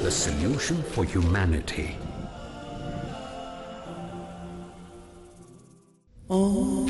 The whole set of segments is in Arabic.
the solution for humanity. Oh.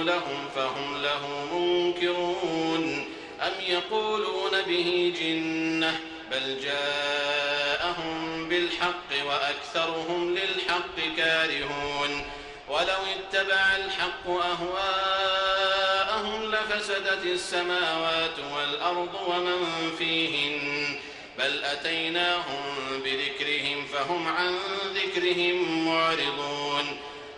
رسولهم فهم له منكرون. أم يقولون به جنة بل جاءهم بالحق وأكثرهم للحق كارهون. ولو اتبع الحق أهواءهم لفسدت السماوات والأرض ومن فيهن. بل أتيناهم بذكرهم فهم عن ذكرهم معرضون.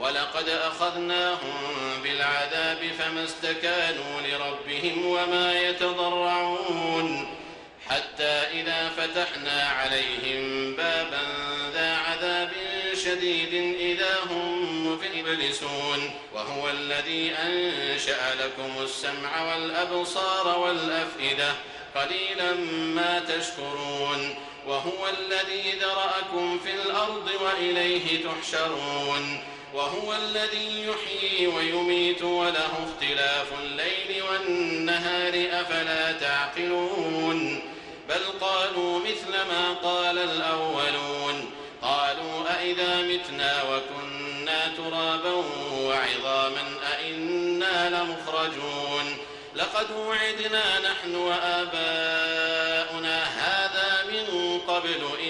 ولقد أخذناهم بالعذاب فما استكانوا لربهم وما يتضرعون حتى إذا فتحنا عليهم بابا ذا عذاب شديد إذا هم مبلسون وهو الذي أنشأ لكم السمع والأبصار والأفئدة قليلا ما تشكرون وهو الذي ذرأكم في الأرض وإليه تحشرون وهو الذي يحيي ويميت وله اختلاف الليل والنهار أفلا تعقلون؟ بل قالوا مثل ما قال الأولون. قالوا أئذا متنا وكنا ترابا وعظاما أئنا لمخرجون؟ لقد وعدنا نحن وآباؤنا هذا من قبل إن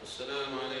السلام عليكم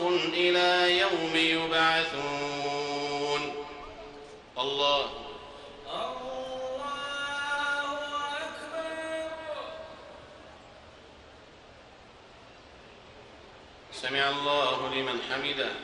برزخ إلى يوم يبعثون. الله. الله أكبر. سمع الله لمن حمده.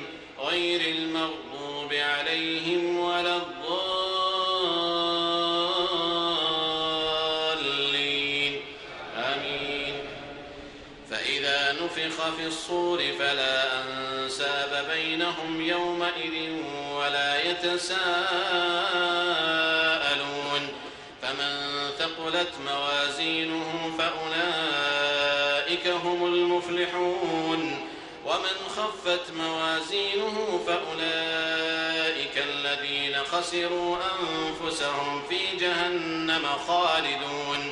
ونفخ في الصور فلا أنساب بينهم يومئذ ولا يتساءلون. فمن ثقلت موازينه فأولئك هم المفلحون. ومن خفت موازينه فأولئك الذين خسروا أنفسهم في جهنم خالدون.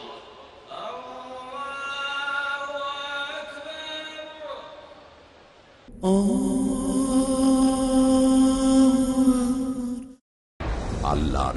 Oh.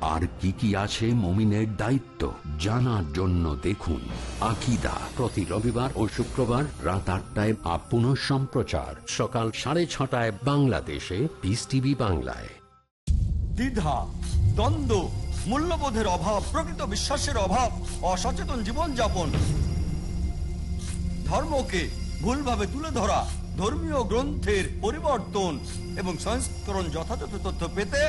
আর কি কি আছে মমিনের দায়িত্ব জানার জন্য দেখুন আকিদা। প্রতি রবিবার ও শুক্রবার রাত আটটায় আপন সম্প্রচার সকাল সাড়ে ছটায় বাংলাদেশে। পিস টিভি বাংলায়। দ্বিধা, দ্বন্দ্ব, মূল্যবোধের অভাব, প্রকৃত বিশ্বাসের অভাব, অসচেতন জীবনযাপন। ধর্মকে ভুলভাবে তুলে ধরা, ধর্মীয় গ্রন্থের পরিবর্তন এবং সংস্করণ যথাযথ তথ্য পেতে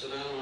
عليكم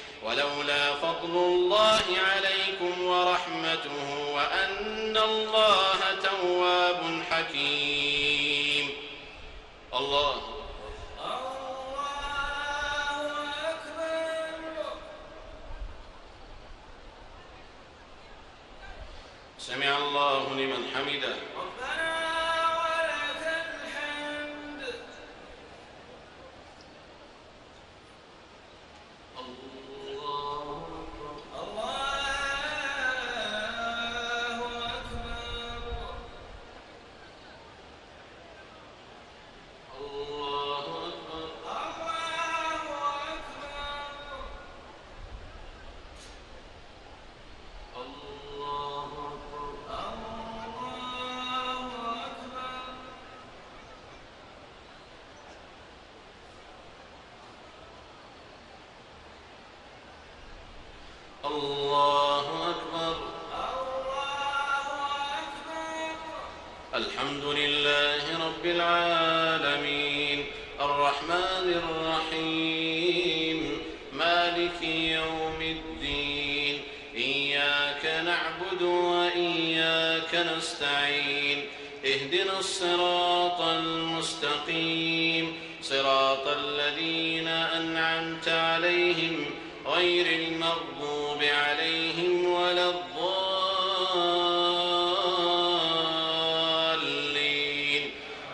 ولولا فضل الله عليكم ورحمته وأن الله تواب حكيم. الله. سمع الله لمن حمده. الصراط المستقيم. صراط الذين أنعمت عليهم غير المغضوب عليهم ولا الضالين.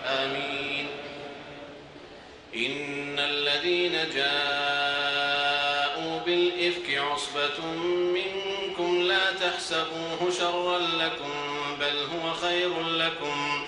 آمين. إن الذين جاءوا بالإفك عصبة منكم لا تحسبوه شرا لكم بل هو خير لكم.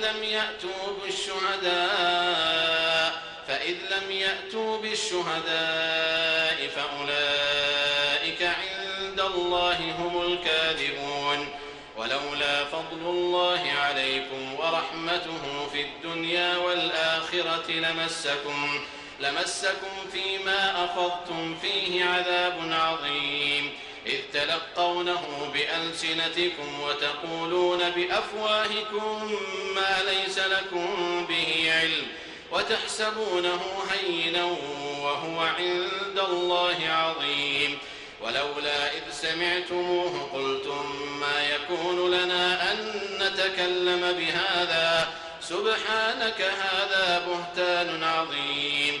لم يأتوا بالشهداء فإذ لم يأتوا بالشهداء فأولئك عند الله هم الكاذبون. ولولا فضل الله عليكم ورحمته في الدنيا والآخرة لمسكم لمسكم فيما أخذتم فيه عذاب عظيم. إذ تلقونه بألسنتكم وتقولون بأفواهكم ما ليس لكم به علم وتحسبونه هينا وهو عند الله عظيم. ولولا إذ سمعتموه قلتم ما يكون لنا أن نتكلم بهذا؟ سبحانك هذا بهتان عظيم.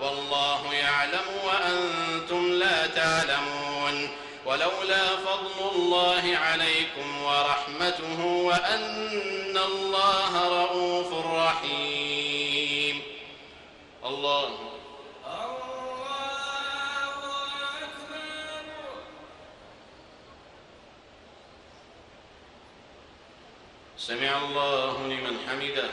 والله يعلم وأنتم لا تعلمون. ولولا فضل الله عليكم ورحمته وأن الله رؤوف رحيم. الله. سمع الله لمن حمده.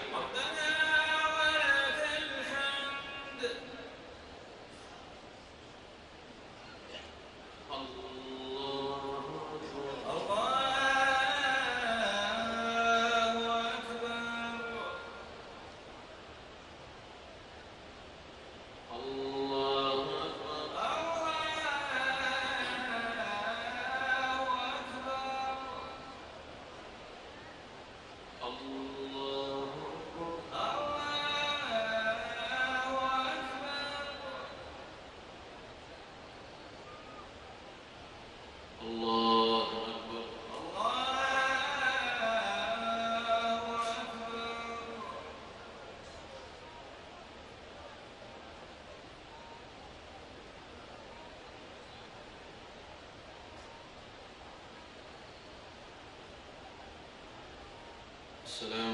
السلام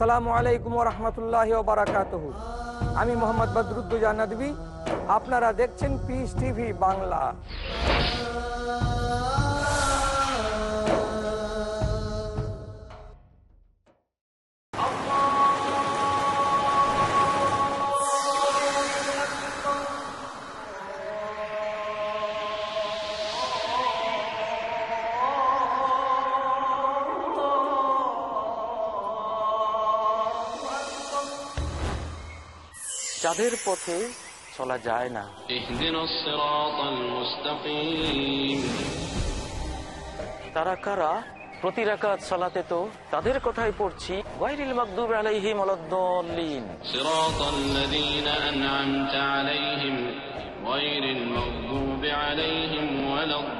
আসসালামু আলাইকুম রহমতুল্লাহ বারাকাত আমি মোহাম্মদ বদরুদ্দুজা নদী আপনারা দেখছেন পিস টিভি বাংলা। তাদের পথে চলা যায় না। তারা কারা? প্রতি রাকাত সালাতে তো তাদের কথাই পড়ছি। গায়রিল মাগদুব আলাইহিম আলাদ-দাল্লিন সিরাতাল্লাযীনা আন'আমতা আলাইহিম গায়রিল মাগদুব আলাইহিম ওয়ালাদ